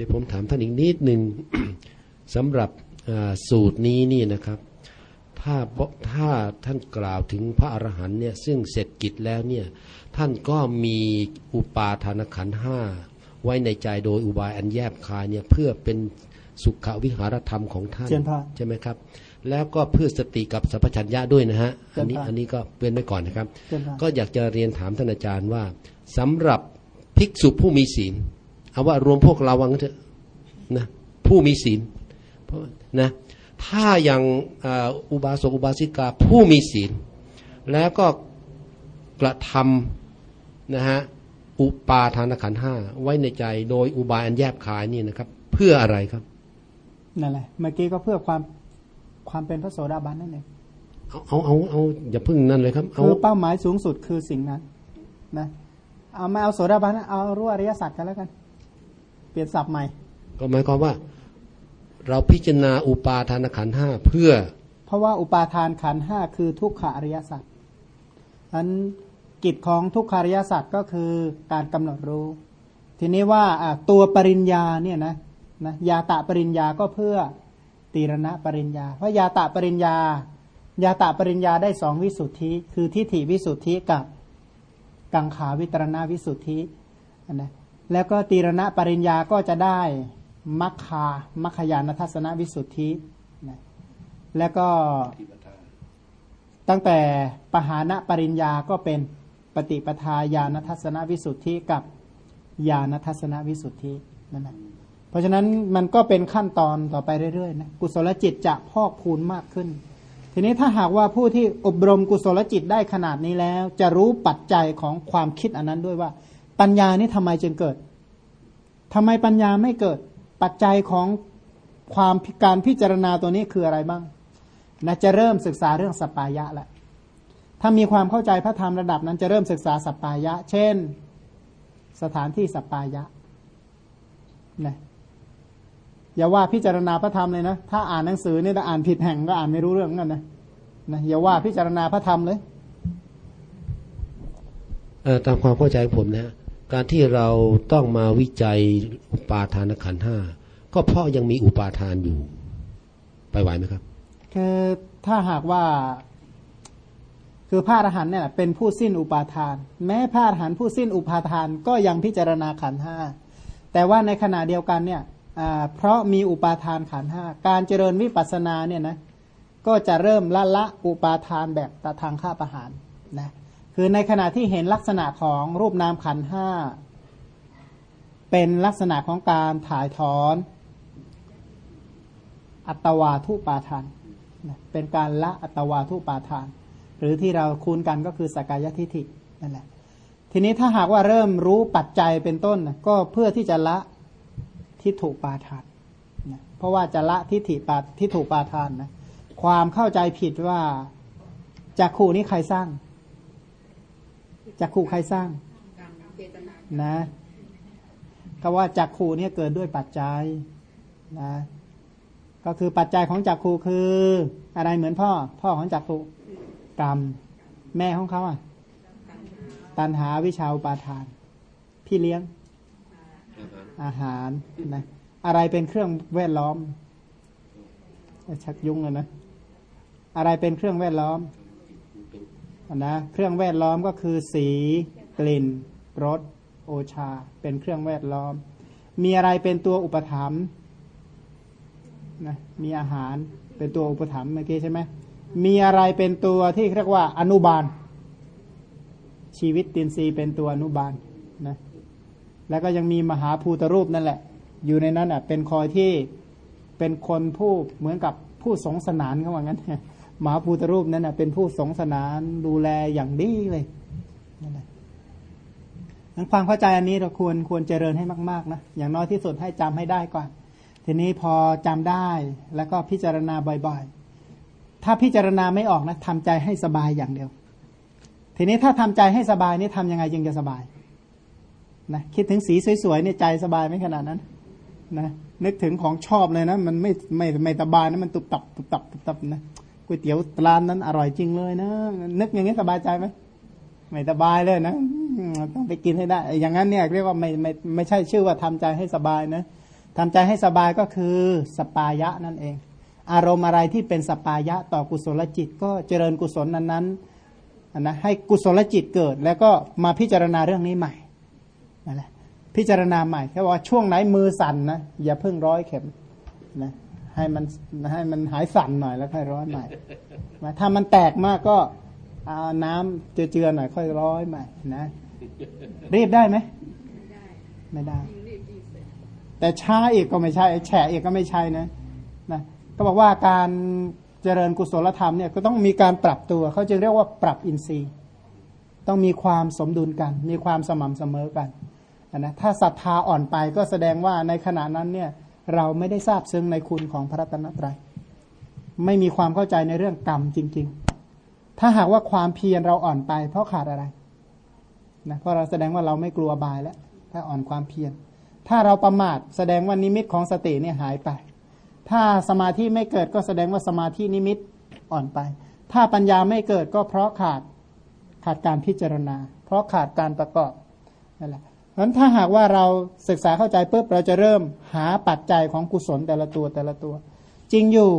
ดี๋ยวผมถามท่านอีกนิดหนึ่งสำหรับอ่าสูตรนี้นี่นะครับ ถ้าถ้าท่านกล่าวถึงพระอรหันต์เนี่ยซึ่งเสร็จกิจแล้วเนี่ยท่านก็มีอุปาทานขันธ์ห้าไว้ในใจโดยอุบายอันแยบคายเนี่ยเพื่อเป็นสุขวิหารธรรมของท่านเจริญพรใช่ไหมครับ แล้วก็เพื่อสติกับสัพพัญญะด้วยนะฮะอันนี้เจริญพรอันนี้ก็เป็นไว้ก่อนนะครับเจริญพรก็อยากจะเรียนถามท่านอาจารย์ว่าสำหรับภิกษุผู้มีศีล เอาว่ารวมพวกเราวังนเถอะนะผู้มีศีลเพราะนะถ้าอย่างอ่าอุบาสกอุบาสิกาผู้มีศีล แล้วก็กระทำนะฮะอุปาทานขันธ์ห้าไว้ในใจโดยอุบายอันแยบคายนี่นะครับ เพื่ออะไรครับนั่นแหละเมื่อกี้ก็เพื่อความความเป็นพระโสดาบันนั่นเองเอาเอาเอาเอาอย่าพึ่งนั่นเลยครับเอาคือเป้าหมายสูงสุดคือสิ่งนั้นนะเอาไม่เอาโสดาบันนะเอารู้อริยสัจกันแล้วกัน เปลี่ยนศัพท์ใหม่ ก็หมายความว่า เราพิจารณาอุปาทานขันธ์ห้าเพื่อ เพราะว่าอุปาทานขันธ์ห้าคือทุกขอริยสัจอันกิจของทุกขอริยสัจก็คือการกำหนดรู้ ทีนี้ว่าอะตัวปริญญาเนี่ยนะนะยาตะปริญญาก็เพื่อตีรณะปริญญา เพราะยาตะปริญญา ยาตะปริญญาได้สองวิสุทธิ คือทิฏฐิวิสุทธิกับกังขาวิตรณวิสุทธิอันนะ แล้วก็ตีรณะปริญญาก็จะได้มัคคามัคคยานทัศนวิสุทธินะแล้วก็ตั้งแต่ปหานะปริญญาก็เป็นปฏิปทาญาณทัศนวิสุทธิกับญาณทัศนวิสุทธินั่นแหละเพราะฉะนั้นมันก็เป็นขั้นตอนต่อไปเรื่อยๆนะกุศลจิตจะพอกพูนมากขึ้น ทีนี้ถ้าหากว่าผู้ที่อบรมกุศลจิตได้ขนาดนี้แล้ว จะรู้ปัจจัยของความคิดอันนั้นด้วยว่า ปัญญานี่ทำไมจึงเกิดทำไมปัญญาไม่เกิด ปัจจัยของความการพิจารณาตัวนี้คืออะไรบ้างนะจะเริ่มศึกษาเรื่องสปายะแล้วถ้ามีความเข้าใจพระธรรมระดับนั้นจะเริ่มศึกษาสปายะ เช่น สถานที่สปายะนะอย่าว่าพิจารณาพระธรรมเลยนะ ถ้าอ่านหนังสือเนี่ยถ้าอ่านผิดแห่งก็อ่านไม่รู้เรื่องกันนะนะอย่าว่าพิจารณาพระธรรมเลยเออตามความเข้าใจผมนะฮะ การที่เราต้องมาวิจัยอุปาทานขันธ์ห้าก็เพราะยังมีอุปาทานอยู่ ไปไหวไหมครับ คือถ้าหากว่า คือพระอรหันต์เนี่ยเป็นผู้สิ้นอุปาทาน แม้พระอรหันต์ผู้สิ้นอุปาทานก็ยังพิจารณาขันธ์ห้าแต่ว่าในขณะเดียวกันเนี่ยเพราะมีอุปาทานขันธ์ห้าการเจริญวิปัสสนาเนี่ยนะก็จะเริ่มละละอุปาทานแบบตะทางข้าประหารนะ คือในขณะที่เห็นลักษณะของรูปนามขันห้าเป็นลักษณะของการถ่ายถอน อัตวาทุปาทานเป็นการละอัตวาทุปาทาน หรือที่เราคุ้นกันก็คือสกายทิฐินั่นแหละทีนี้ถ้าหากว่าเริ่มรู้ปัจจัยเป็นต้นก็เพื่อที่จะละทิฏฐุปาทานนะเพราะว่าจะละทิฏฐิปาทิฏฐุปาทานนะความเข้าใจผิดว่าจักขู่นี้ใครสร้าง จักขู่ใครสร้างนะคำว่าจักขู่เนี่ยเกิดด้วยปัจจัยนะก็คือปัจจัยของจักขูคืออะไรเหมือนพ่อ พ่อของจักขูกรรม แม่ของเขาอะ ตันหาวิชาอุปาทาน พี่เลี้ยง อาหารนะอะไรเป็นเครื่องแวดล้อมชักยุ่งเลยนะอะไรเป็นเครื่องแวดล้อม นะเครื่องแวดล้อมก็คือสีกลิ่นรสโอชา เป็นเครื่องแวดล้อม มีอะไรเป็นตัวอุปถัมภ์นะมีอาหารเป็นตัวอุปถัมภ์เมื่อกี้ใช่ไหมมีอะไรเป็นตัวที่เรียกว่าอนุบาล ชีวิตตินทรีเป็นตัวอนุบาลนะแล้วก็ยังมีมหาภูตรูปนั่นแหละ อยู่ในนั้นอะเป็นคอยที่เป็นคนผู้เหมือนกับผู้สงสนานเขาว่างั้น มหาภูตรูปนั้นอะเป็นผู้สงสนานดูแลอย่างดีเลยนั่นแหละงั้นความเข้าใจอันนี้เราควรควรเจริญให้มากๆนะอย่างน้อยที่สุดให้จำให้ได้ก่อน ทีนี้พอจำได้แล้วก็พิจารณาบ่อยๆ ถ้าพิจารณาไม่ออกนะทำใจให้สบายอย่างเดียว ทีนี้ถ้าทำใจให้สบายนี่ทำยังไงจึงจะสบายนะคิดถึงสีสวยๆเนี่ยใจสบายไหมขนาดนั้นนะนึกถึงของชอบเลยนะ มันไม่ไม่ไม่สบายนะมันตุบตับตุบตับตุบตับนะ วยเตี๋ยวร้านนั้นอร่อยจริงเลยนะ นึกอย่างนี้สบายใจไหมไม่สบายเลยนะต้องไปกินให้ได้ อย่างนั้นเนี่ยเรียกว่าไม่ไม่ไม่ใช่ชื่อว่าทำใจให้สบายนะทำใจให้สบายก็คือสปายะนั่นเอง อารมณ์อะไรที่เป็นสปายะต่อกุศลจิต ก็เจริญกุศลนั้นๆนะให้กุศลจิตเกิด แล้วก็มาพิจารณาเรื่องนี้ใหม่นั่นแหละพิจารณาใหม่แค่ว่าช่วงไหนมือสั่นนะอย่าเพิ่งร้อยเข็มนะ ให้มันให้มันหายสั่นหน่อยแล้วค่อยร้อยใหม่ถ้ามันแตกมากก็เอาน้ำเจือๆหน่อยค่อยร้อยใหม่นะรีบได้ไหมไม่ได้ แต่ช้าอีกก็ไม่ใช่แฉะอีกก็ไม่ใช่นะนะก็บอกว่าการเจริญกุศลธรรมเนี่ยก็ต้องมีการปรับตัวเขาจึงเรียกว่าปรับอินทรีย์ ต้องมีความสมดุลกัน มีความสม่ำเสมอกันนะถ้าศรัทธาอ่อนไปก็แสดงว่าในขณะนั้นเนี่ย เราไม่ได้ทราบซึ้งในคุณของพระรัตนตรยัย ไม่มีความเข้าใจในเรื่องกรรมจริง ๆ ถ้าหากว่าความเพียรเราอ่อนไป เพราะขาดอะไรนะเพราะเราแสดงว่าเราไม่กลัวบายแล้ว ถ้าอ่อนความเพียร ถ้าเราประมาทแสดงว่านิมิตของสติเนี่ยหายไป ถ้าสมาธิไม่เกิดก็แสดงว่าสมาธินิมิตอ่อนไป ถ้าปัญญาไม่เกิดก็เพราะขาดขาดการพิจารณา เพราะขาดการประกอบนั่นแหละ ราะถ้าหากว่าเราศึกษาเข้าใจปุ๊บเราจะเริ่มหาปัจจัยของกุศลแต่ละตัวแต่ละตัว จริงอยู่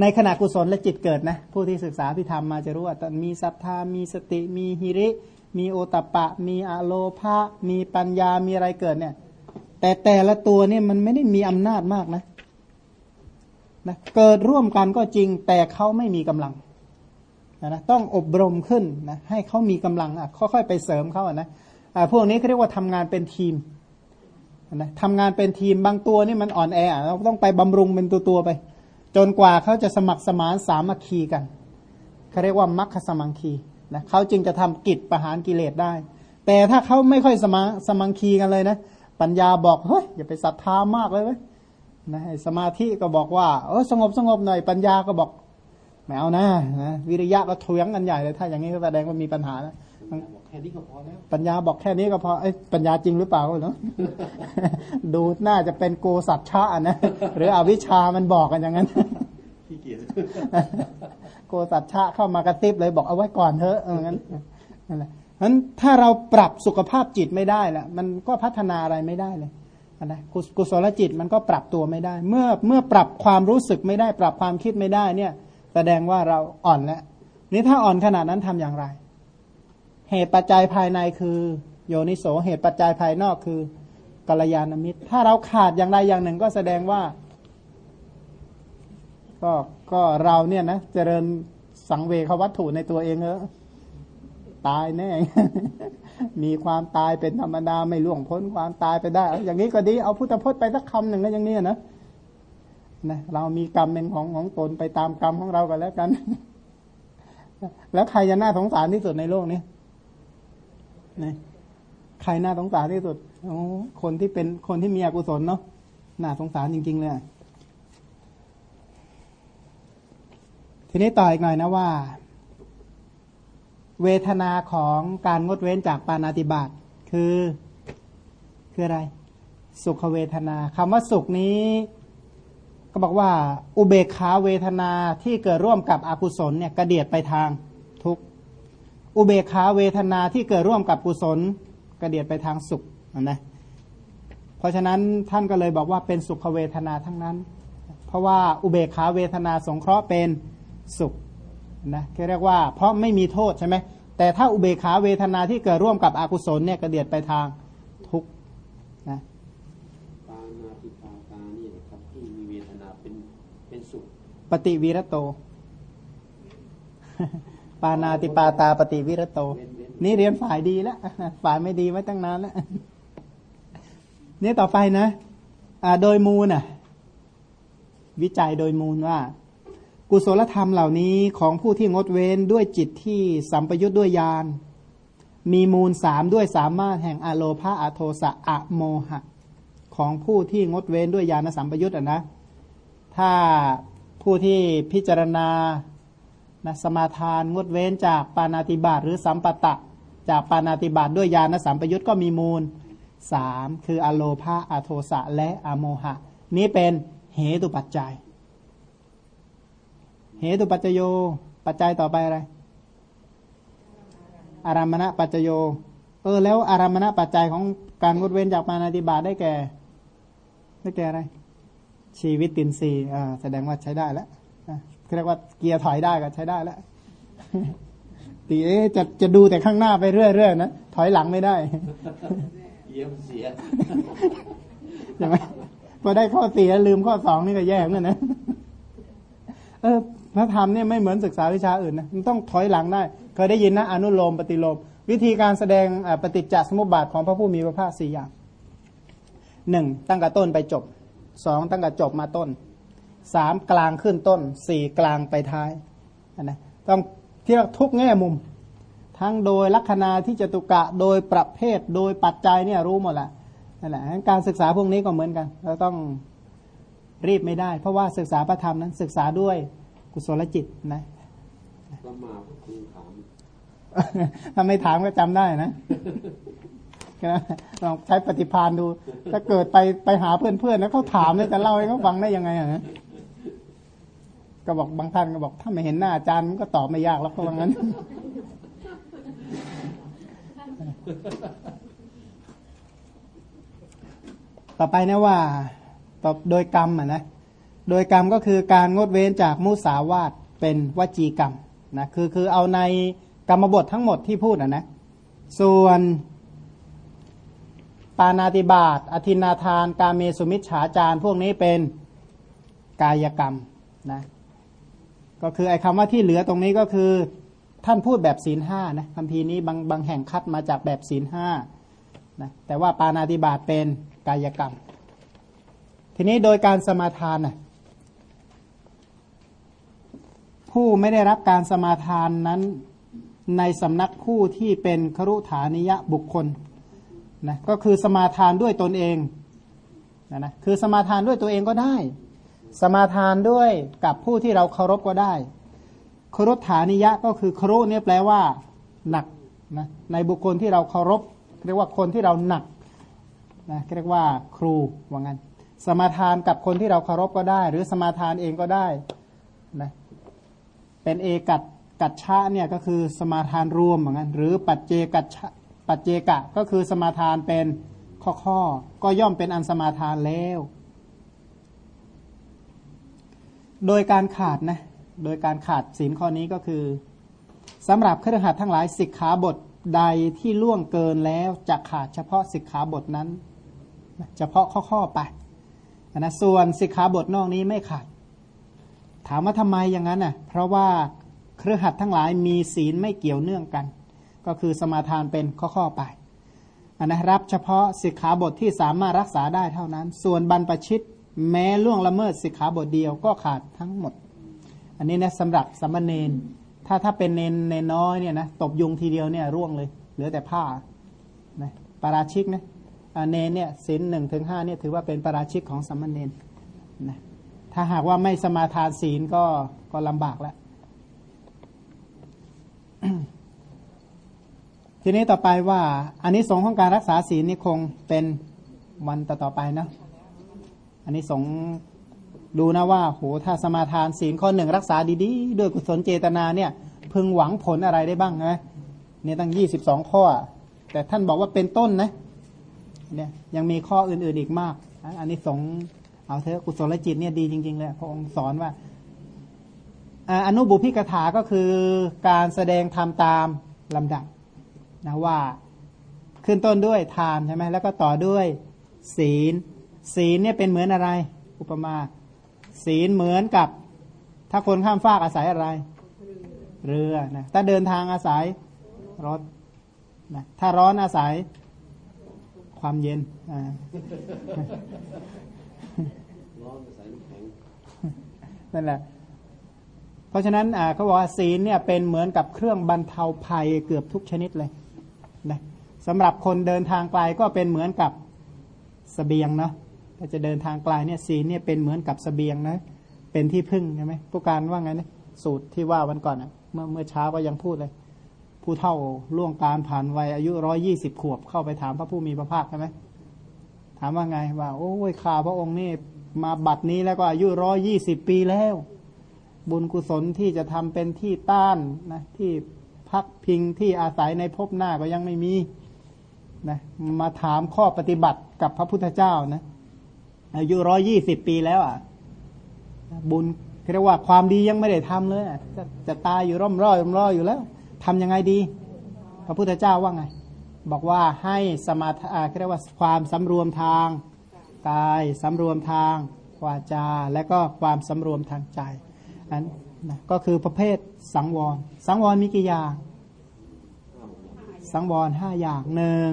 ในขณะกุศลและจิตเกิดนะผู้ที่ศึกษาพิธรรมมาจะรู้ว่ามีศรัทธามีสติ มีหิริ มีโอตปะ มีอโลภะมีปัญญามีอะไรเกิดเนี่ย แต่แต่ละตัวเนี่ยมันไม่ได้มีอำนาจมากนะนะ เกิดร่วมกันก็จริงแต่เขาไม่มีกำลังนะต้องอบรมขึ้นนะให้เขามีกำลังอะค่อยๆไปเสริมเขาอะนะ พวกนี้เขาเรียกว่าทำงานเป็นทีมนะทำงานเป็นทีมบางตัวนี่มันอ่อนแอเราต้องไปบำรุงเป็นตัวตัวไป จนกว่าเขาจะสมัครสมานสามัคคีกันเขาเรียกว่ามัคคสมังคีนะเขาจึงจะทำกิจประหารกิเลสได้ แต่ถ้าเขาไม่ค่อยสมาสมังคีกันเลยนะ ปัญญาบอกเฮ้ยอย่าไปศรัทธามากเลยเว้ยนะสมาธิก็บอกว่าเออสงบสงบหน่อยปัญญาก็บอกไม่เอานะนะวิริยะก็ทวงกันใหญ่เลยถ้าอย่างนี้ก็แสดงว่ามีปัญหาแล้ว แค่นี้ก็พอแล้วปัญญาบอกแค่นี้ก็พอไอ้ปัญญาจริงหรือเปล่าเนาะดูน่าจะเป็นโกสัจฉะนะหรืออวิชามันบอกกันอย่างนั้นขี้เกียจโกสัจฉะเข้ามากระติบเลยบอกเอาไว้ก่อนเถอะเอองั้นนั่นแหละนั้นถ้าเราปรับสุขภาพจิตไม่ได้ละมันก็พัฒนาอะไรไม่ได้เลยนะกุศลจิตมันก็ปรับตัวไม่ได้ เมื่อเมื่อปรับความรู้สึกไม่ได้ ปรับความคิดไม่ได้เนี่ย แสดงว่าเราอ่อนแล้วนี่ถ้าอ่อนขนาดนั้นทำอย่างไร เหตุปัจจัยภายในคือ โยนิโสเหตุปัจจัยภายนอกคือกัลยาณมิตร ถ้าเราขาดอย่างใดอย่างหนึ่งก็แสดงว่า ก็ก็เราเนี่ยนะเจริญสังเวควัตถุในตัวเองเออตายแน่ มีความตายเป็นธรรมดาไม่ล่วงพ้นความตายไปได้ อย่างนี้ก็ดี เอาพุทธพจน์ไปสักคำหนึ่งก็ย่างนี้นะนะเรามีกรรมเป็นของของตนไปตามกรรมของเรากันแล้วกัน แล้วใครจะน่าสงสารที่สุดในโลกนี้ นะใครน่าสงสารที่สุดคนที่เป็นคนที่มีอกุศลเนาะน่าสงสารจริง ๆ เลย ทีนี้ต่ออีกหน่อยนะว่า เวทนาของการงดเว้นจากปานาติบาตคือคืออะไร สุขเวทนาคำว่าสุขนี้ ก็บอกว่า อุเบกขาเวทนาที่เกิดร่วมกับอกุศลเนี่ยกระเดียดไปทางทุกข อุเบกขาเวทนาที่เกิดร่วมกับกุศลกระเดียดไปทางสุขนะเพราะฉะนั้นท่านก็เลยบอกว่าเป็นสุขเวทนาทั้งนั้น เพราะว่าอุเบกขาเวทนาสงเคราะห์เป็นสุขนะเรียกว่าเพราะไม่มีโทษใช่ไหมแต่ถ้าอุเบกขาเวทนาที่เกิดร่วมกับอกุศลเนี่ยกระเดียดไปทางทุกนะปานาติปาตานี่ครับที่มีเวทนาเป็นเป็นสุข ปฏิวีรโต ปานาติปาตาปฏิวิรโต นี่เรียนฝ่ายดีแล้วฝ่ายไม่ดีไว้ตั้งนานแล้วนี่ต่อไปนะโดยมูลน่ะ วิจัยโดยมูลว่า กุศลธรรมเหล่านี้ของผู้ที่งดเว้นด้วยจิตที่สัมปยุทธ์ด้วยญาณมีมูลสามด้วยสามารถแห่งอโลภาอโทสะอะโมหะ ของผู้ที่งดเว้นด้วยญาณสัมปยุทธ์อะนะถ้าผู้ที่พิจารณา นะสมาทานงดเว้นจากปานาติบาตหรือสัมปตะ จากปานาติบาตด้วยญาณสัมปยุตก็มีมูลสามคืออโลภาอโทสะและอโมหะ นี้เป็นเหตุปัจจัย เหตุปัจจโย ปัจจัยต่อไปอะไร อารามณปัจจโย เออ แล้วอารามณปัจจัยของการงดเว้นจากปานาติบาตได้แก่ ได้แก่อะไร ชีวิตตินซีอ่าแสดงว่าใช้ได้แล้ว เรียกว่าเกียร์ถอยได้ก็ใช้ได้แล้วตีเอ๊จะจะดูแต่ข้างหน้าไปเรื่อยๆนะถอยหลังไม่ได้เยี่ยมเสียใช่ไหมพอได้ข้อเสียลืมข้อสองนี่ก็แย่เหมือนกันนะเออพระธรรมเนี่ยไม่เหมือนศึกษาวิชาอื่นนะมันต้องถอยหลังได้ เคยได้ยินนะอนุโลมปฏิโลม วิธีการแสดงปฏิจจสมุปบาทของพระผู้มีพระภาคสี่อย่างหนึ่งตั้งแต่ต้นไปจบสองตั้งแต่จบมาต้น สามกลางขึ้นต้นสี่กลางไปท้ายนะต้องเที่ยวทุกแง่มุม ทั้งโดยลัคนาที่จตุกะโดยประเภทโดยปัจจัยเนี่ยรู้หมดแหละนั่นแหละการศึกษาพวกนี้ก็เหมือนกันเราต้องรีบไม่ได้ เพราะว่าศึกษาพระธรรมนั้นศึกษาด้วยกุศลจิตนะก็มาคุณถามถ้าไม่ถามก็จำได้นะลองใช้ปฏิพานดู ถ้าเกิดไปไปหาเพื่อนๆแล้วเขาถามเนี่ยจะเล่าให้เขาฟังได้ยังไงอะ ก็บอกบางท่านก็บอกถ้าไม่เห็นหน้าอาจารย์มันก็ตอบไม่ยากแล้วเพราะงั้น ต่อไปนะว่าตอบโดยกรรมอะนะโดยกรรมก็คือการงดเว้นจากมุสาวาตเป็นวจีกรรมนะคือคือเอาในกรรมบททั้งหมดที่พูดอะนะส่วนปานาติบาตอธินาทาน กาเมสุมิชฉาจารพวกนี้เป็นกายกรรมนะ ก็คือไอ้คำว่าที่เหลือตรงนี้ก็คือ ท่านพูดแบบศีลห้านะคำพีนี้บางบางแห่งคัดมาจากแบบศีลห้านะแต่ว่าปานาติบาตเป็นกายกรรม ทีนี้โดยการสมาทานนะผู้ไม่ได้รับการสมาทานนั้นในสำนักผู้ที่เป็นครุฐานิยะบุคคลนะก็คือสมาทานด้วยตนเองนะนะคือสมาทานด้วยตัวเองก็ได้ สมาทานด้วยกับผู้ที่เราเคารพก็ได้ครุฐานิยะก็คือครุเนี่ยแปลว่า หนักนะในบุคคลที่เราเคารพ เรียกว่าคนที่เราหนักนะเรียกว่าครูว่างั้น สมาทานกับคนที่เราเคารพก็ได้ หรือสมาทานเองก็ได้นะเป็นเอกัดกัจฉะเนี่ยก็คือสมาทานรวมเหมือนกันหรือปัจเจกัจฉะปัจเจกะก็คือสมาทานเป็นข้อข้อก็ย่อมเป็นอันสมาทานแล้ว โดยการขาดนะโดยการขาดศีลข้อนี้ก็คือสำหรับเครือขัดทั้งหลายสิกขาบทใดที่ล่วงเกินแล้วจะขาดเฉพาะสิกขาบทนั้นเฉพาะข้อข้อไปนะส่วนสิกขาบทนอกนี้ไม่ขาด ถามว่าทำไมอย่างนั้นน่ะเพราะว่าเครือขัดทั้งหลายมีศีลไม่เกี่ยวเนื่องกัน ก็คือสมาทานเป็นข้อๆไปอันนะรับเฉพาะสิกขาบทที่สามารถรักษาได้เท่านั้น ส่วนบรรพชิต แม้ล่วงละเมิดสิกขาบทเดียวก็ขาดทั้งหมด อันนี้นะสำหรับสมณเณรถ้าถ้าเป็นเนนเนน้อยเนี่ยนะตบยุงทีเดียวเนี่ยร่วงเลย เหลือแต่ผ้านะปาราชิกนะเนนเนี่ยศีลหนึ่งถึงห้าเนี่ยถือว่าเป็นปาราชิกของสมณเณรนะถ้าหากว่าไม่สมาทานศีลก็ก็ลำบากแล้วทีนี้ต่อไปว่าอันนี้สงของการรักษาศีลนี่คงเป็นวันต่อต่อไปนะ อันนี้สงดูนะว่าโหถ้าสมาทานศีลข้อหนึ่งรักษาดีๆ ด้วยกุศลเจตนาเนี่ยพึงหวังผลอะไรได้บ้างนะเนี่ยตั้งยี่สิบสองข้อ แต่ท่านบอกว่าเป็นต้นนะเนี่ยยังมีข้ออื่นๆอีกมาก อันนี้สงเอาเถอะกุศลจิตเนี่ยดีจริงๆเลยพระองค์สอนว่าอนุบุพิกถาก็คือการแสดงธรรมตามลำดับนะว่าขึ้นต้นด้วยทานใช่ไหมแล้วก็ต่อด้วยศีล ศีลเนี่ยเป็นเหมือนอะไร อุปมา ศีลเหมือนกับ ถ้าคนข้ามฟากอาศัยอะไร เรือนะถ้าเดินทางอาศัยรถนะถ้าร้อนอาศัย ความเย็นอ่านั่นแหละ เพราะฉะนั้นเขาบอกว่าศีลเนี่ยเป็นเหมือนกับเครื่องบรรเทาภัยเกือบทุกชนิดเลยนะสำหรับคนเดินทางไกลก็เป็นเหมือนกับสเสบียงเนาะ ถ้าจะเดินทางไกลเนี่ยศีลเนี่ยเป็นเหมือนกับสเสบียงนะ เป็นที่พึ่งใช่ไหมผู้การว่าไงนะสูตรที่ว่าวันก่อนอะเมื่อเมื่อเช้าก็ยังพูดเลย ผู้เท่าล่วงการผ่านวัยอายุร้อยี่สิบขวบเข้าไปถามพระผู้มีพระภาคใช่ไหมถามว่าไงว่าโอ้ยข่าพระองค์นี่มาบัดนี้แล้วก็อายุร้อยี่สิบปีแล้ว บุญกุศลที่จะทำเป็นที่ต้านนะที่พักพิงที่อาศัยในภพหน้าก็ยังไม่มีนะมาถามข้อปฏิบัติกับพระพุทธเจ้านะ อายุร้อยี่สิบปีแล้วอะ บุญเรียกว่าความดียังไม่ได้ทำเลยจะจะตายอยู่ร่มร่อยร่มร่อยอยู่แล้วทำยังไงดี พระพุทธเจ้าว่าไง บอกว่าให้สมาธิเรียกว่าความสำรวมทางกายสำรวมทางวาจา และก็ความสำรวมทางใจอันนะก็คือประเภทสังวร สังวรมีกี่อย่าง สังวรห้าอย่างหนึ่ง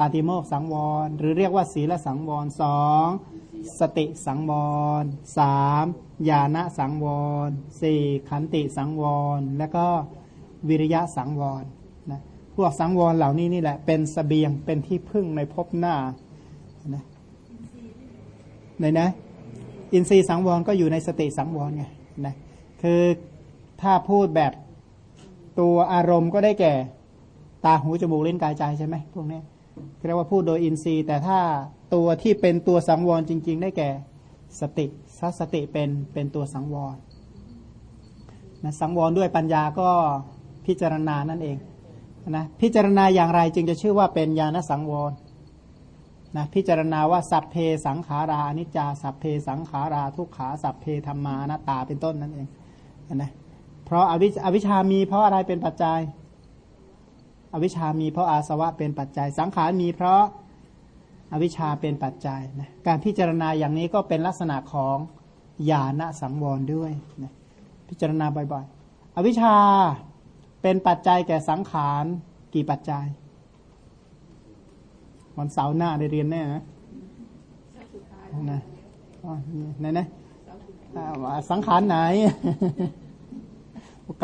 ปาติโมกสังวร หรือเรียกว่าศีลสังวรสองสติสังวรสามญาณสังวรสี่ขันติสังวร และก็วิริยะสังวรนะพวกสังวรเหล่านี้นี่แหละเป็นสเสบียงเป็นที่พึ่งในภพหน้านะในนะ อินทรีย์สังวรก็อยู่ในสติสังวรไงนะคือถ้าพูดแบบตัวอารมณ์ก็ได้แก่ ตาหูจมูกเล่นกายใจใช่ไหมพวกนี้ เรียกว่าพูดโดยอินทรีย์ แต่ถ้าตัวที่เป็นตัวสังวรจริง ๆ ได้แก่สติสัสติเป็นเป็นตัวสังวรนะสังวรด้วยปัญญาก็พิจารณานั่นเองนะพิจารณาอย่างไรจึงจะชื่อว่าเป็นญาณสังวรนะพิจารณาว่าสัพเพสังขาราอนิจจาสัพเพสังขาราทุกขาสัพเพธรรมานาตาเป็นต้นนั่นเองนะเพราะอวิอวิชามีเพราะอะไรเป็นปัจจัย อวิชามีเพราะอาสวะเป็นปัจจัย สังขารมีเพราะอวิชชาเป็นปัจจัยนะการพิจารณาอย่างนี้ก็เป็นลักษณะของญาณสังวรด้วยนะพิจารณาบ่อยๆ อวิชชาเป็นปัจจัยแก่สังขารกี่ปัจจัย วันเสาร์หน้าได้เรียนแน่นะนะไหนนะสังขารไหน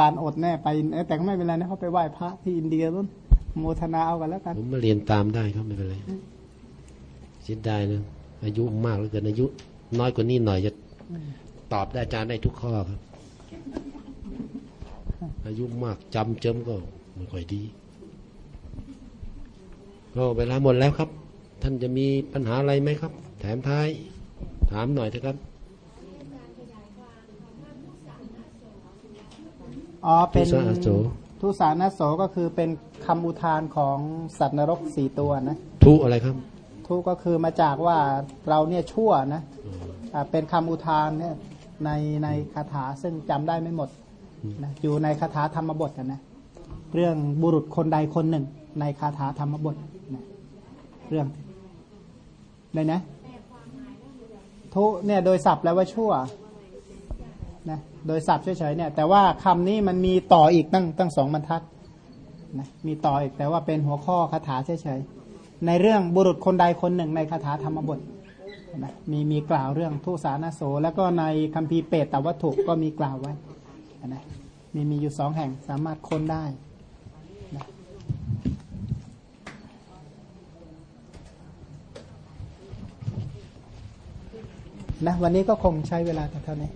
การอดแน่ไปแต่ก็ไม่เป็นไรนะเขาไปไหว้พระที่อินเดียนู่นโมทนาเอากันแล้วกันผมมาเรียนตามได้ครับไม่เป็นไรเสียดายนะอายุมากเหลือเกินอายุ น้อยกว่านี้หน่อยจะตอบได้อาจารย์ได้ทุกข้อครับ อายุมากจำเจิมก็ไม่ค่อยดี ก็เวลาหมดแล้วครับ ท่านจะมีปัญหาอะไรไหมครับ แถมท้าย ถามหน่อยเถอะครับ อ๋อเป็นทุสานะโสทุสานะโสก็คือเป็นคำอุทานของสัตว์นรกสี่ตัวนะทุอะไรครับ ทุก็คือมาจากว่าเราเนี่ยชั่วนะอ่าเป็นคำอุทานเนี่ยในในคาถาซึ่งจำได้ไม่หมดนะอยู่ในคาถาธรรมบทนะนะเรื่องบุรุษคนใดคนหนึ่ง ในคาถาธรรมบทนะเรื่องเลยนะทุเนี่ยโดยศัพท์แล้วว่าชั่ว นะโดยศัพท์เฉยๆเนี่ย แต่ว่าคำนี้มันมีต่ออีกตั้งตั้งสองบรรทัดนะมีต่ออีกแต่ว่าเป็นหัวข้อคาถาเฉยๆในเรื่องบุรุษคนใดคนหนึ่งในคาถาธรรมบทนะมีมีกล่าวเรื่องทุสานาโส แล้วก็ในคัมภีร์เปตตวัตถุก็มีกล่าวไว้นะมีมีอยู่สองแห่งสามารถค้นได้นะนะวันนี้ก็คงใช้เวลาแต่เท่านี้